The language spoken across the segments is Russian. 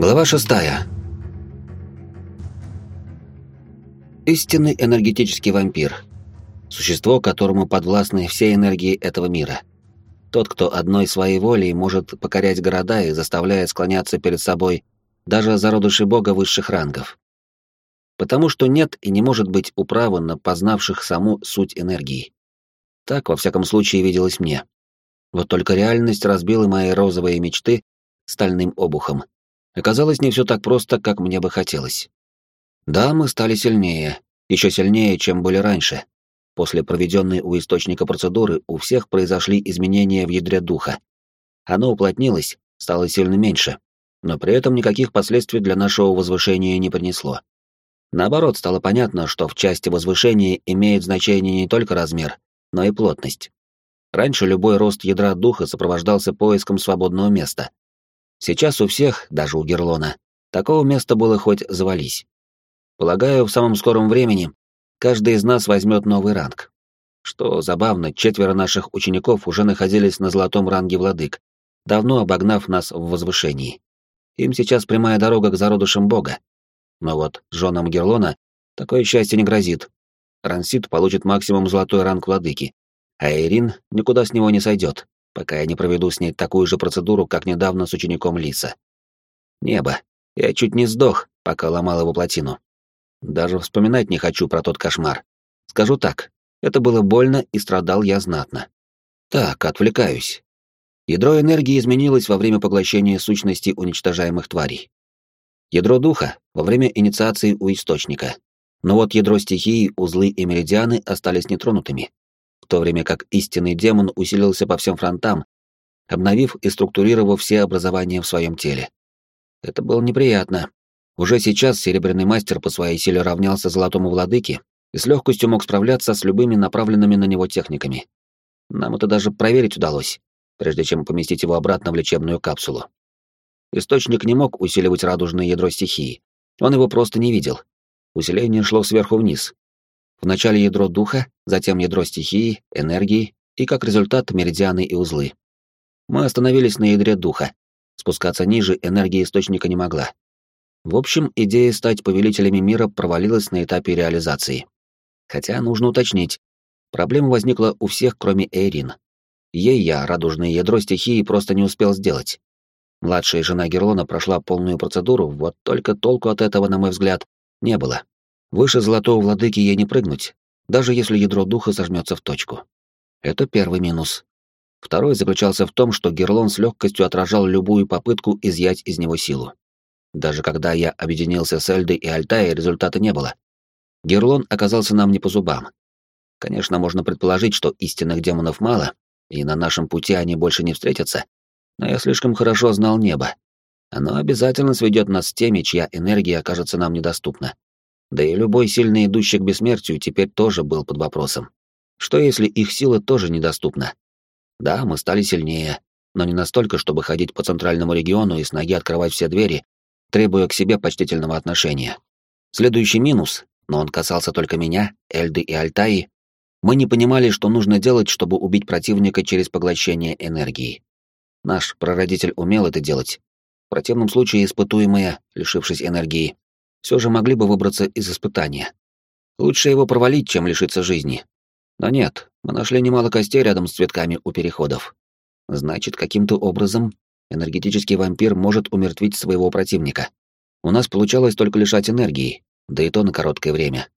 Глава шестая. Истинный энергетический вампир. Существо, которому подвластны все энергии этого мира. Тот, кто одной своей волей может покорять города и заставляет склоняться перед собой даже зародыши бога высших рангов. Потому что нет и не может быть управы на познавших саму суть энергии. Так, во всяком случае, виделось мне. Вот только реальность разбила мои розовые мечты стальным обухом. Оказалось, не все так просто, как мне бы хотелось. Да, мы стали сильнее, еще сильнее, чем были раньше. После проведенной у источника процедуры у всех произошли изменения в ядре духа. Оно уплотнилось, стало сильно меньше, но при этом никаких последствий для нашего возвышения не принесло. Наоборот, стало понятно, что в части возвышения имеет значение не только размер, но и плотность. Раньше любой рост ядра духа сопровождался поиском свободного места, Сейчас у всех, даже у Герлона, такого места было хоть завались. Полагаю, в самом скором времени каждый из нас возьмет новый ранг. Что забавно, четверо наших учеников уже находились на золотом ранге владык, давно обогнав нас в возвышении. Им сейчас прямая дорога к зародышам бога. Но вот женам Герлона такое счастье не грозит. Рансит получит максимум золотой ранг владыки, а Ирин никуда с него не сойдет пока я не проведу с ней такую же процедуру, как недавно с учеником Лиса. Небо. Я чуть не сдох, пока ломал его плотину. Даже вспоминать не хочу про тот кошмар. Скажу так, это было больно и страдал я знатно. Так, отвлекаюсь. Ядро энергии изменилось во время поглощения сущности уничтожаемых тварей. Ядро духа — во время инициации у источника. Но вот ядро стихии, узлы и меридианы остались нетронутыми то время как истинный демон усилился по всем фронтам, обновив и структурировав все образования в своем теле. Это было неприятно. Уже сейчас Серебряный Мастер по своей силе равнялся Золотому Владыке и с легкостью мог справляться с любыми направленными на него техниками. Нам это даже проверить удалось, прежде чем поместить его обратно в лечебную капсулу. Источник не мог усиливать радужное ядро стихии. Он его просто не видел. Усиление шло сверху вниз, Вначале ядро духа, затем ядро стихии, энергии и, как результат, меридианы и узлы. Мы остановились на ядре духа. Спускаться ниже энергия источника не могла. В общем, идея стать повелителями мира провалилась на этапе реализации. Хотя нужно уточнить, проблема возникла у всех, кроме Эйрин. Ей я радужное ядро стихии просто не успел сделать. Младшая жена Герлона прошла полную процедуру, вот только толку от этого, на мой взгляд, не было. Выше золотого владыки ей не прыгнуть, даже если ядро духа сожмется в точку. Это первый минус. Второй заключался в том, что Герлон с легкостью отражал любую попытку изъять из него силу. Даже когда я объединился с Эльдой и Альтаей, результата не было. Герлон оказался нам не по зубам. Конечно, можно предположить, что истинных демонов мало, и на нашем пути они больше не встретятся, но я слишком хорошо знал небо. Оно обязательно сведет нас с теми, чья энергия окажется нам недоступна. Да и любой сильный идущий к бессмертию теперь тоже был под вопросом. Что если их сила тоже недоступна? Да, мы стали сильнее, но не настолько, чтобы ходить по центральному региону и с ноги открывать все двери, требуя к себе почтительного отношения. Следующий минус, но он касался только меня, Эльды и Альтаи, мы не понимали, что нужно делать, чтобы убить противника через поглощение энергии. Наш прародитель умел это делать. В противном случае испытуемые, лишившись энергии, все же могли бы выбраться из испытания. Лучше его провалить, чем лишиться жизни. Но нет, мы нашли немало костей рядом с цветками у переходов. Значит, каким-то образом энергетический вампир может умертвить своего противника. У нас получалось только лишать энергии, да и то на короткое время.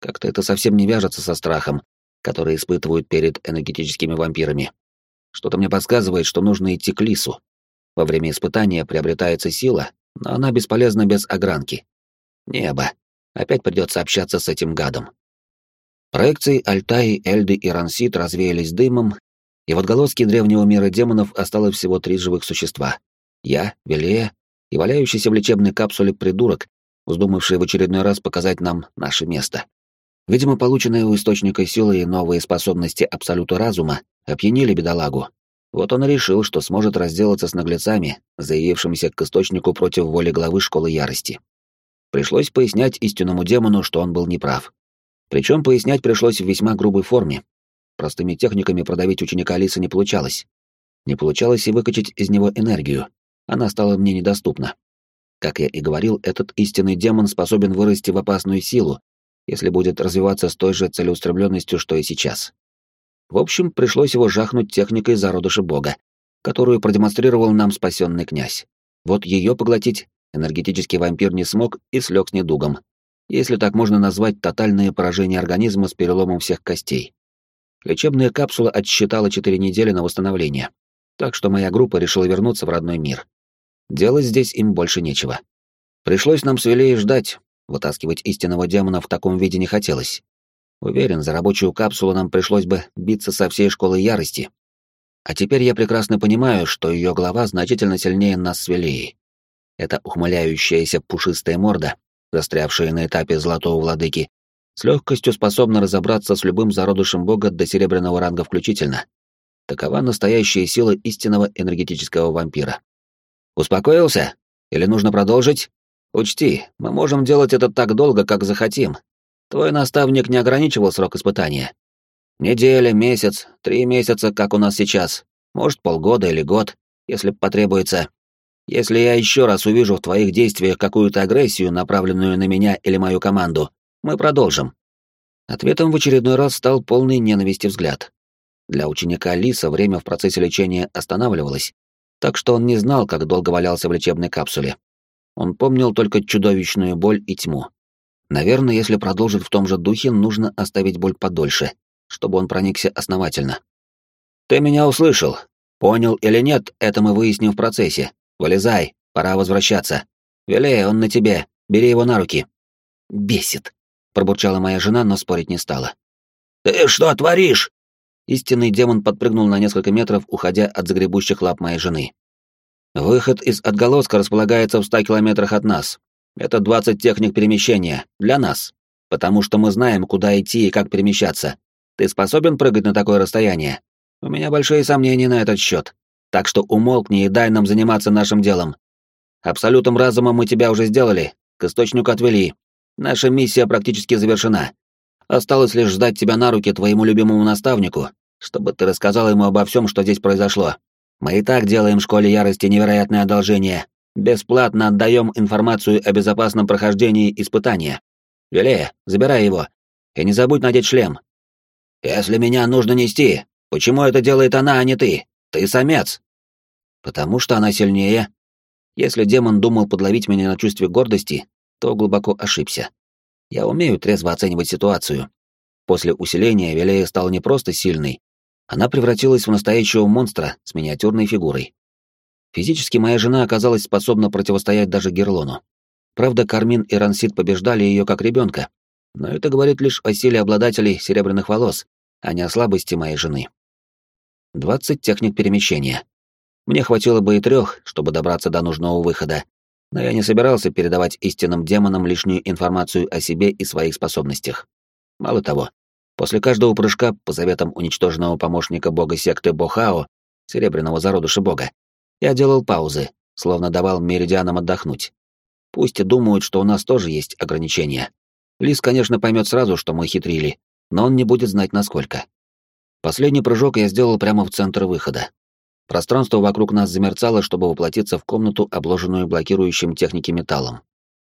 Как-то это совсем не вяжется со страхом, который испытывают перед энергетическими вампирами. Что-то мне подсказывает, что нужно идти к лису. Во время испытания приобретается сила, но она бесполезна без огранки. Небо. Опять придется общаться с этим гадом. Проекции Альтаи, Эльды и Рансит развеялись дымом, и в отголоске древнего мира демонов осталось всего три живых существа. Я, Велея и валяющийся в лечебной капсуле придурок, вздумавший в очередной раз показать нам наше место. Видимо, полученные у источника силы и новые способности Абсолюта Разума опьянили бедолагу. Вот он и решил, что сможет разделаться с наглецами, заявившимися к источнику против воли главы Школы Ярости. Пришлось пояснять истинному демону, что он был неправ. Причем пояснять пришлось в весьма грубой форме. Простыми техниками продавить ученика Алисы не получалось. Не получалось и выкачать из него энергию. Она стала мне недоступна. Как я и говорил, этот истинный демон способен вырасти в опасную силу, если будет развиваться с той же целеустремленностью, что и сейчас. В общем, пришлось его жахнуть техникой зародыша бога, которую продемонстрировал нам спасенный князь. Вот ее поглотить энергетический вампир не смог и слег с недугом, если так можно назвать тотальное поражение организма с переломом всех костей. Лечебная капсула отсчитала 4 недели на восстановление, так что моя группа решила вернуться в родной мир. Делать здесь им больше нечего. Пришлось нам с ждать, вытаскивать истинного демона в таком виде не хотелось. Уверен, за рабочую капсулу нам пришлось бы биться со всей школой ярости. А теперь я прекрасно понимаю, что ее глава значительно сильнее нас с. Эта ухмыляющаяся пушистая морда, застрявшая на этапе золотого владыки, с легкостью способна разобраться с любым зародышем бога до серебряного ранга включительно. Такова настоящая сила истинного энергетического вампира. Успокоился? Или нужно продолжить? Учти, мы можем делать это так долго, как захотим. Твой наставник не ограничивал срок испытания. Неделя, месяц, три месяца, как у нас сейчас. Может, полгода или год, если потребуется. Если я еще раз увижу в твоих действиях какую-то агрессию, направленную на меня или мою команду, мы продолжим. Ответом в очередной раз стал полный ненависти взгляд. Для ученика Лиса время в процессе лечения останавливалось, так что он не знал, как долго валялся в лечебной капсуле. Он помнил только чудовищную боль и тьму. Наверное, если продолжит в том же духе, нужно оставить боль подольше, чтобы он проникся основательно. «Ты меня услышал. Понял или нет, это мы выясним в процессе. Вылезай, пора возвращаться. Велей, он на тебе, бери его на руки». «Бесит», — пробурчала моя жена, но спорить не стала. «Ты что творишь?» Истинный демон подпрыгнул на несколько метров, уходя от загребущих лап моей жены. Выход из отголоска располагается в ста километрах от нас. Это 20 техник перемещения. Для нас. Потому что мы знаем, куда идти и как перемещаться. Ты способен прыгать на такое расстояние? У меня большие сомнения на этот счет. Так что умолкни и дай нам заниматься нашим делом. Абсолютом разума мы тебя уже сделали. К источнику отвели. Наша миссия практически завершена. Осталось лишь ждать тебя на руки твоему любимому наставнику, чтобы ты рассказал ему обо всем, что здесь произошло. Мы и так делаем школе ярости невероятное одолжение. Бесплатно отдаем информацию о безопасном прохождении испытания. Велея, забирай его. И не забудь надеть шлем. Если меня нужно нести, почему это делает она, а не ты? Ты самец. Потому что она сильнее. Если демон думал подловить меня на чувстве гордости, то глубоко ошибся. Я умею трезво оценивать ситуацию. После усиления Велея стала не просто сильной, она превратилась в настоящего монстра с миниатюрной фигурой. Физически моя жена оказалась способна противостоять даже Герлону. Правда, Кармин и Рансит побеждали ее как ребенка, но это говорит лишь о силе обладателей серебряных волос, а не о слабости моей жены. 20 техник перемещения. Мне хватило бы и трех, чтобы добраться до нужного выхода, но я не собирался передавать истинным демонам лишнюю информацию о себе и своих способностях. Мало того, После каждого прыжка, по заветам уничтоженного помощника бога секты Бохао, серебряного зародыша бога, я делал паузы, словно давал меридианам отдохнуть. Пусть думают, что у нас тоже есть ограничения. Лис, конечно, поймет сразу, что мы хитрили, но он не будет знать, насколько. Последний прыжок я сделал прямо в центр выхода. Пространство вокруг нас замерцало, чтобы воплотиться в комнату, обложенную блокирующим техники металлом.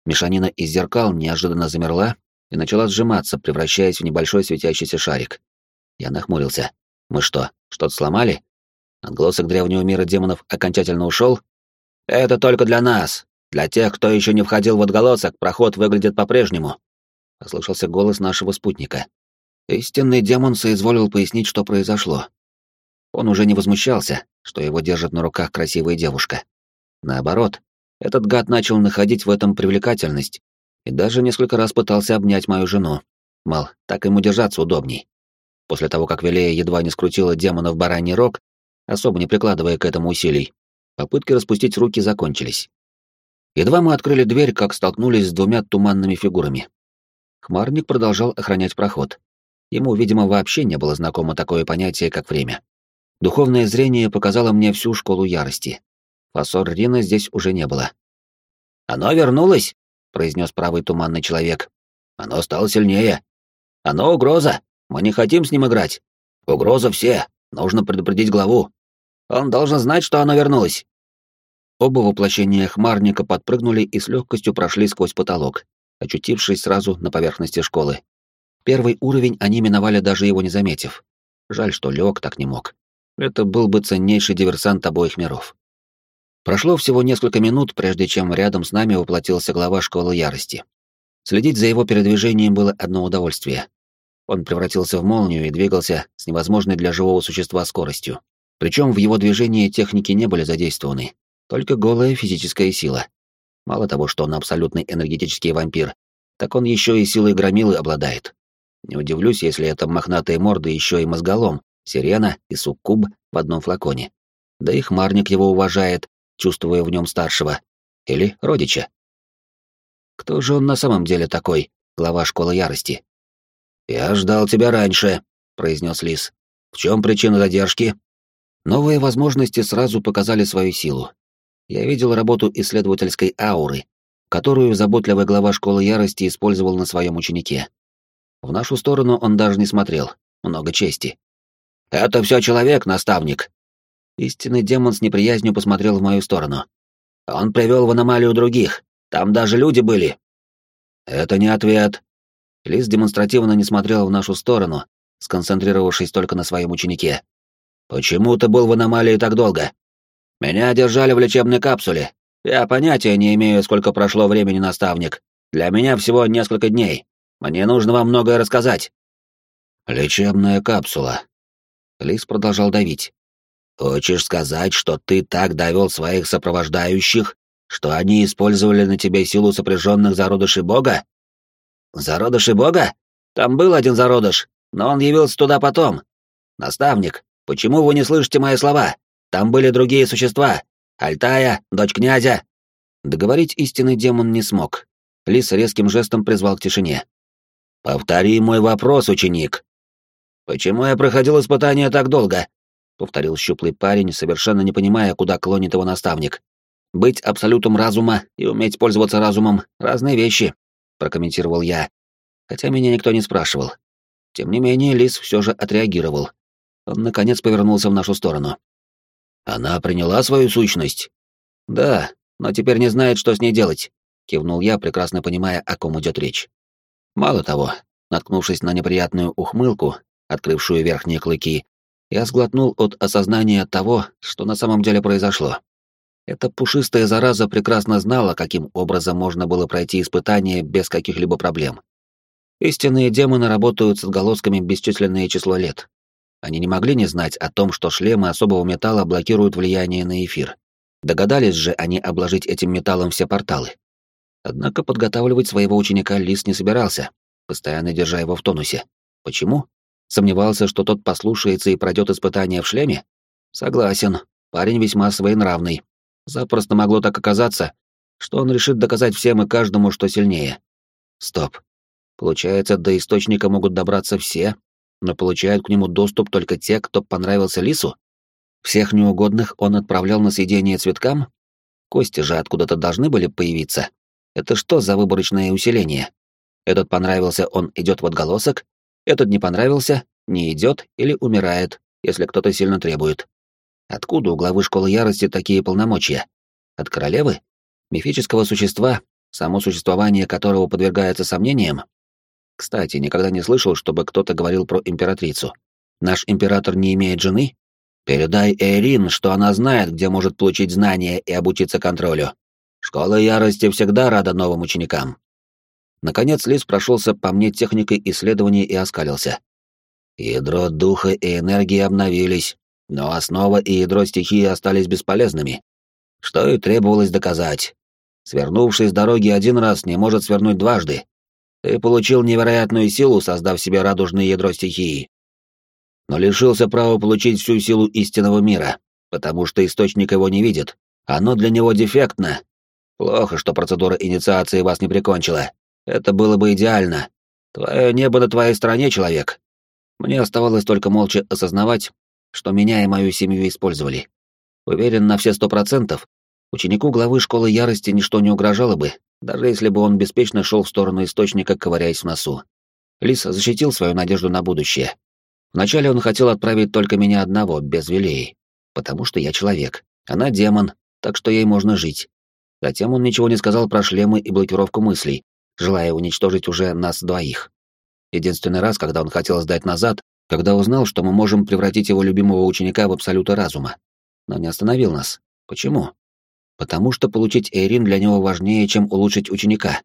Мешанина из зеркал неожиданно замерла, и начала сжиматься, превращаясь в небольшой светящийся шарик. Я нахмурился. Мы что, что-то сломали? Отголосок древнего мира демонов окончательно ушел? Это только для нас. Для тех, кто еще не входил в отголосок, проход выглядит по-прежнему. Послышался голос нашего спутника. Истинный демон соизволил пояснить, что произошло. Он уже не возмущался, что его держит на руках красивая девушка. Наоборот, этот гад начал находить в этом привлекательность и даже несколько раз пытался обнять мою жену. Мол, так ему держаться удобней. После того, как Велея едва не скрутила демона в бараний рог, особо не прикладывая к этому усилий, попытки распустить руки закончились. Едва мы открыли дверь, как столкнулись с двумя туманными фигурами. Хмарник продолжал охранять проход. Ему, видимо, вообще не было знакомо такое понятие, как время. Духовное зрение показало мне всю школу ярости. Фасор Рина здесь уже не было. «Оно вернулось?» — произнес правый туманный человек. «Оно стало сильнее. Оно угроза. Мы не хотим с ним играть. Угроза все. Нужно предупредить главу. Он должен знать, что оно вернулось». Оба воплощения хмарника подпрыгнули и с легкостью прошли сквозь потолок, очутившись сразу на поверхности школы. Первый уровень они миновали, даже его не заметив. Жаль, что Лег так не мог. Это был бы ценнейший диверсант обоих миров. Прошло всего несколько минут, прежде чем рядом с нами воплотился глава школы ярости. Следить за его передвижением было одно удовольствие. Он превратился в молнию и двигался с невозможной для живого существа скоростью. Причем в его движении техники не были задействованы, только голая физическая сила. Мало того, что он абсолютный энергетический вампир, так он еще и силой громилы обладает. Не удивлюсь, если это мохнатые морды еще и мозголом, сирена и суккуб в одном флаконе. Да и хмарник его уважает, чувствуя в нем старшего. Или родича. Кто же он на самом деле такой, глава школы ярости? «Я ждал тебя раньше», — произнес Лис. «В чем причина задержки?» Новые возможности сразу показали свою силу. Я видел работу исследовательской ауры, которую заботливый глава школы ярости использовал на своем ученике. В нашу сторону он даже не смотрел. Много чести. «Это все человек, наставник!» Истинный демон с неприязнью посмотрел в мою сторону. «Он привел в аномалию других. Там даже люди были». «Это не ответ». Лис демонстративно не смотрел в нашу сторону, сконцентрировавшись только на своем ученике. «Почему ты был в аномалии так долго?» «Меня держали в лечебной капсуле. Я понятия не имею, сколько прошло времени, наставник. Для меня всего несколько дней. Мне нужно вам многое рассказать». «Лечебная капсула». Лис продолжал давить. «Хочешь сказать, что ты так довел своих сопровождающих, что они использовали на тебе силу сопряженных зародышей бога?» «Зародышей бога? Там был один зародыш, но он явился туда потом. Наставник, почему вы не слышите мои слова? Там были другие существа. Альтая, дочь князя». Договорить истинный демон не смог. Лис резким жестом призвал к тишине. «Повтори мой вопрос, ученик». «Почему я проходил испытание так долго?» — повторил щуплый парень, совершенно не понимая, куда клонит его наставник. «Быть абсолютом разума и уметь пользоваться разумом — разные вещи», — прокомментировал я. Хотя меня никто не спрашивал. Тем не менее, Лис все же отреагировал. Он, наконец, повернулся в нашу сторону. «Она приняла свою сущность?» «Да, но теперь не знает, что с ней делать», — кивнул я, прекрасно понимая, о ком идет речь. Мало того, наткнувшись на неприятную ухмылку, открывшую верхние клыки, я сглотнул от осознания того, что на самом деле произошло. Эта пушистая зараза прекрасно знала, каким образом можно было пройти испытание без каких-либо проблем. Истинные демоны работают с отголосками бесчисленное число лет. Они не могли не знать о том, что шлемы особого металла блокируют влияние на эфир. Догадались же они обложить этим металлом все порталы. Однако подготавливать своего ученика Лис не собирался, постоянно держа его в тонусе. Почему? Сомневался, что тот послушается и пройдет испытание в шлеме? Согласен, парень весьма своенравный. Запросто могло так оказаться, что он решит доказать всем и каждому, что сильнее. Стоп. Получается, до источника могут добраться все, но получают к нему доступ только те, кто понравился Лису? Всех неугодных он отправлял на съедение цветкам? Кости же откуда-то должны были появиться. Это что за выборочное усиление? Этот понравился, он идет в отголосок, этот не понравился, не идет или умирает, если кто-то сильно требует. Откуда у главы школы ярости такие полномочия? От королевы? Мифического существа, само существование которого подвергается сомнениям? Кстати, никогда не слышал, чтобы кто-то говорил про императрицу. Наш император не имеет жены? Передай Эйрин, что она знает, где может получить знания и обучиться контролю. Школа ярости всегда рада новым ученикам. Наконец Лис прошелся по мне техникой исследований и оскалился. Ядро духа и энергии обновились, но основа и ядро стихии остались бесполезными. Что и требовалось доказать. Свернувший с дороги один раз не может свернуть дважды. Ты получил невероятную силу, создав себе радужное ядро стихии. Но лишился права получить всю силу истинного мира, потому что источник его не видит. Оно для него дефектно, Плохо, что процедура инициации вас не прикончила. Это было бы идеально. Твое небо на твоей стороне, человек. Мне оставалось только молча осознавать, что меня и мою семью использовали. Уверен на все сто процентов, ученику главы школы ярости ничто не угрожало бы, даже если бы он беспечно шел в сторону источника, ковыряясь в носу. Лис защитил свою надежду на будущее. Вначале он хотел отправить только меня одного, без Вилеи, потому что я человек. Она демон, так что ей можно жить. Затем он ничего не сказал про шлемы и блокировку мыслей, желая уничтожить уже нас двоих. Единственный раз, когда он хотел сдать назад, когда узнал, что мы можем превратить его любимого ученика в абсолюта разума. Но не остановил нас. Почему? Потому что получить Эйрин для него важнее, чем улучшить ученика.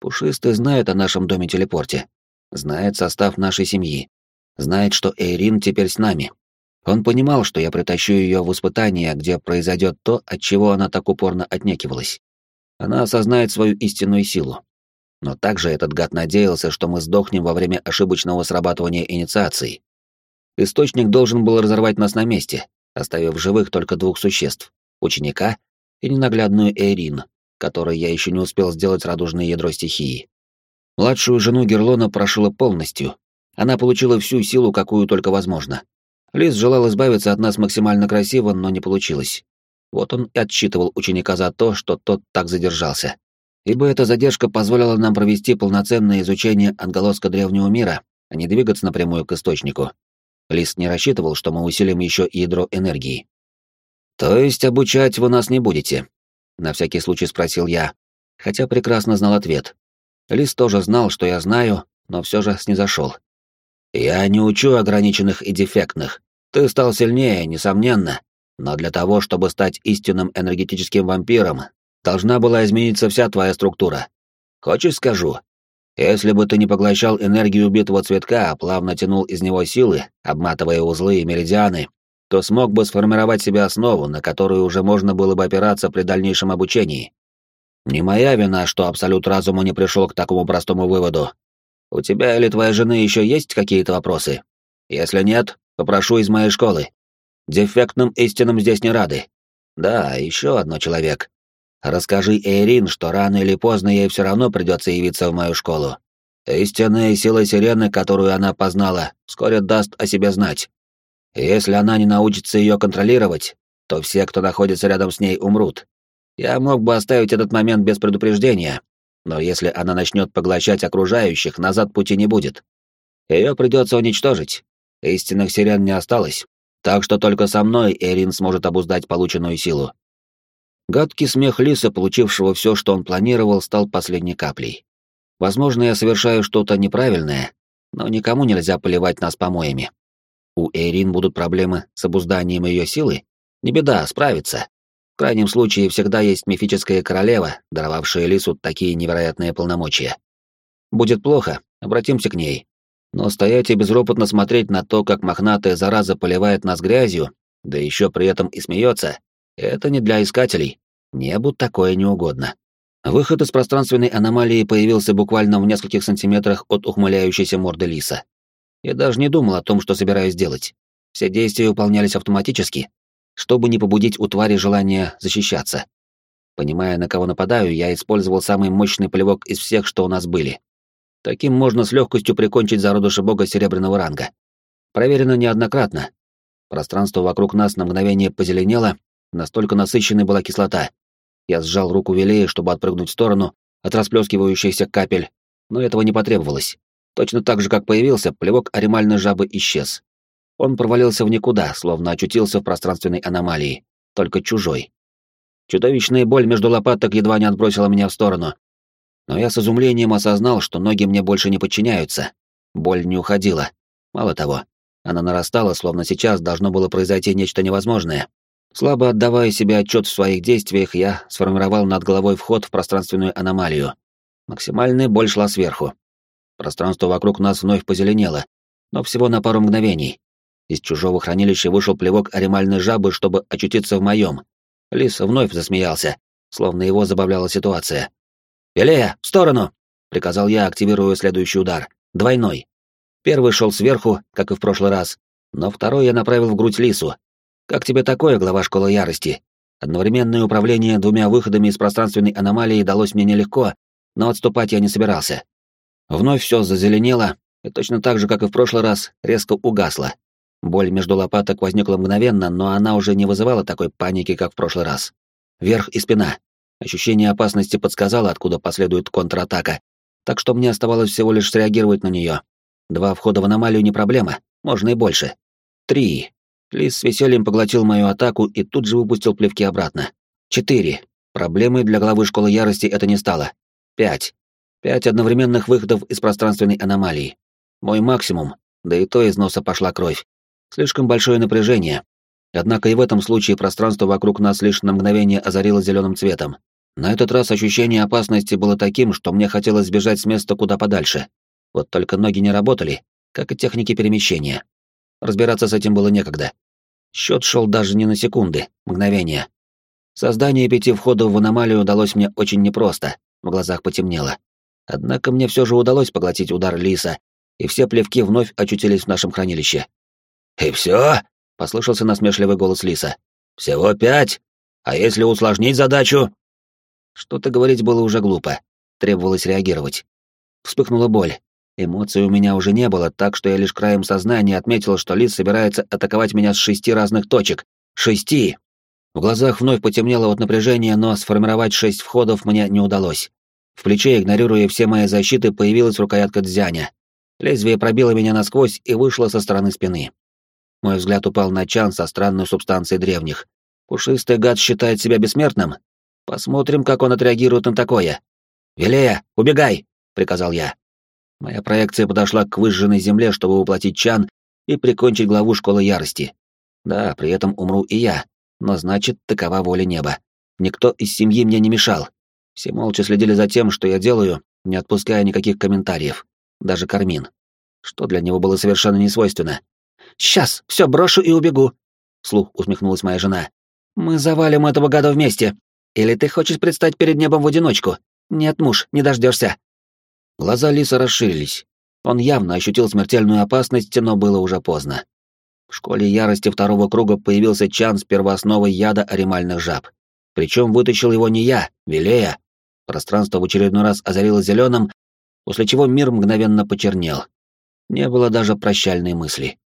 Пушистый знает о нашем доме-телепорте, знает состав нашей семьи, знает, что Эйрин теперь с нами. Он понимал, что я притащу ее в испытание, где произойдет то, от чего она так упорно отнекивалась. Она осознает свою истинную силу. Но также этот гад надеялся, что мы сдохнем во время ошибочного срабатывания инициации. Источник должен был разорвать нас на месте, оставив живых только двух существ — ученика и ненаглядную Эйрин, которой я еще не успел сделать радужное ядро стихии. Младшую жену Герлона прошила полностью. Она получила всю силу, какую только возможно. Лис желал избавиться от нас максимально красиво, но не получилось. Вот он и отчитывал ученика за то, что тот так задержался. Ибо эта задержка позволила нам провести полноценное изучение анголоска древнего мира, а не двигаться напрямую к источнику. Лис не рассчитывал, что мы усилим еще ядро энергии. «То есть обучать вы нас не будете?» — на всякий случай спросил я, хотя прекрасно знал ответ. Лис тоже знал, что я знаю, но все же снизошел. «Я не учу ограниченных и дефектных. Ты стал сильнее, несомненно, но для того, чтобы стать истинным энергетическим вампиром, должна была измениться вся твоя структура. Хочешь, скажу? Если бы ты не поглощал энергию убитого цветка, а плавно тянул из него силы, обматывая узлы и меридианы, то смог бы сформировать себе основу, на которую уже можно было бы опираться при дальнейшем обучении. Не моя вина, что Абсолют Разума не пришел к такому простому выводу. У тебя или твоей жены еще есть какие-то вопросы? Если нет, попрошу из моей школы. Дефектным истинам здесь не рады. Да, еще одно человек. Расскажи Эйрин, что рано или поздно ей все равно придется явиться в мою школу. Истинная сила сирены, которую она познала, вскоре даст о себе знать. Если она не научится ее контролировать, то все, кто находится рядом с ней, умрут. Я мог бы оставить этот момент без предупреждения, но если она начнет поглощать окружающих, назад пути не будет. Ее придется уничтожить. Истинных сирен не осталось, так что только со мной Эрин сможет обуздать полученную силу. Гадкий смех Лиса, получившего все, что он планировал, стал последней каплей. Возможно, я совершаю что-то неправильное, но никому нельзя поливать нас помоями. У Эйрин будут проблемы с обузданием ее силы? Не беда, справится. В крайнем случае всегда есть мифическая королева, даровавшая Лису такие невероятные полномочия. Будет плохо, обратимся к ней. Но стоять и безропотно смотреть на то, как мохнатая зараза поливает нас грязью, да еще при этом и смеется, это не для искателей. Небу такое не угодно. Выход из пространственной аномалии появился буквально в нескольких сантиметрах от ухмыляющейся морды лиса. Я даже не думал о том, что собираюсь делать. Все действия выполнялись автоматически, чтобы не побудить у твари желание защищаться. Понимая, на кого нападаю, я использовал самый мощный плевок из всех, что у нас были. Таким можно с легкостью прикончить зародыша бога серебряного ранга. Проверено неоднократно. Пространство вокруг нас на мгновение позеленело, настолько насыщенной была кислота. Я сжал руку Велея, чтобы отпрыгнуть в сторону от расплескивающихся капель, но этого не потребовалось. Точно так же, как появился, плевок аримальной жабы исчез. Он провалился в никуда, словно очутился в пространственной аномалии, только чужой. Чудовищная боль между лопаток едва не отбросила меня в сторону. Но я с изумлением осознал, что ноги мне больше не подчиняются. Боль не уходила. Мало того, она нарастала, словно сейчас должно было произойти нечто невозможное. Слабо отдавая себе отчет в своих действиях, я сформировал над головой вход в пространственную аномалию. Максимальная боль шла сверху. Пространство вокруг нас вновь позеленело, но всего на пару мгновений. Из чужого хранилища вышел плевок аримальной жабы, чтобы очутиться в моем. Лис вновь засмеялся, словно его забавляла ситуация. «Белея, в сторону!» — приказал я, активируя следующий удар. Двойной. Первый шел сверху, как и в прошлый раз, но второй я направил в грудь лису. «Как тебе такое, глава школы ярости?» Одновременное управление двумя выходами из пространственной аномалии далось мне нелегко, но отступать я не собирался. Вновь все зазеленело, и точно так же, как и в прошлый раз, резко угасло. Боль между лопаток возникла мгновенно, но она уже не вызывала такой паники, как в прошлый раз. Верх и спина. Ощущение опасности подсказало, откуда последует контратака, так что мне оставалось всего лишь среагировать на нее. Два входа в аномалию не проблема, можно и больше. Три. Лис с весельем поглотил мою атаку и тут же выпустил плевки обратно. Четыре. Проблемой для главы школы ярости это не стало. Пять. Пять одновременных выходов из пространственной аномалии. Мой максимум, да и то из носа пошла кровь. Слишком большое напряжение. Однако и в этом случае пространство вокруг нас лишь на мгновение озарило зеленым цветом. На этот раз ощущение опасности было таким, что мне хотелось сбежать с места куда подальше. Вот только ноги не работали, как и техники перемещения. Разбираться с этим было некогда. Счет шел даже не на секунды, мгновения. Создание пяти входов в аномалию удалось мне очень непросто, в глазах потемнело. Однако мне все же удалось поглотить удар лиса, и все плевки вновь очутились в нашем хранилище. «И все?» — послышался насмешливый голос лиса. «Всего пять? А если усложнить задачу?» Что-то говорить было уже глупо. Требовалось реагировать. Вспыхнула боль. Эмоций у меня уже не было, так что я лишь краем сознания отметил, что лис собирается атаковать меня с шести разных точек. Шести! В глазах вновь потемнело от напряжения, но сформировать шесть входов мне не удалось. В плече, игнорируя все мои защиты, появилась рукоятка дзяня. Лезвие пробило меня насквозь и вышло со стороны спины. Мой взгляд упал на чан со странной субстанцией древних. Пушистый гад считает себя бессмертным? Посмотрим, как он отреагирует на такое. «Велея, убегай!» — приказал я. Моя проекция подошла к выжженной земле, чтобы воплотить чан и прикончить главу школы ярости. Да, при этом умру и я, но значит, такова воля неба. Никто из семьи мне не мешал. Все молча следили за тем, что я делаю, не отпуская никаких комментариев. Даже Кармин. Что для него было совершенно несвойственно. «Сейчас, все брошу и убегу», — слух усмехнулась моя жена. «Мы завалим этого гада вместе. Или ты хочешь предстать перед небом в одиночку? Нет, муж, не дождешься. Глаза Лиса расширились. Он явно ощутил смертельную опасность, но было уже поздно. В школе ярости второго круга появился чан с первоосновой яда аримальных жаб. Причем вытащил его не я, Велея. Пространство в очередной раз озарилось зеленым, после чего мир мгновенно почернел. Не было даже прощальной мысли.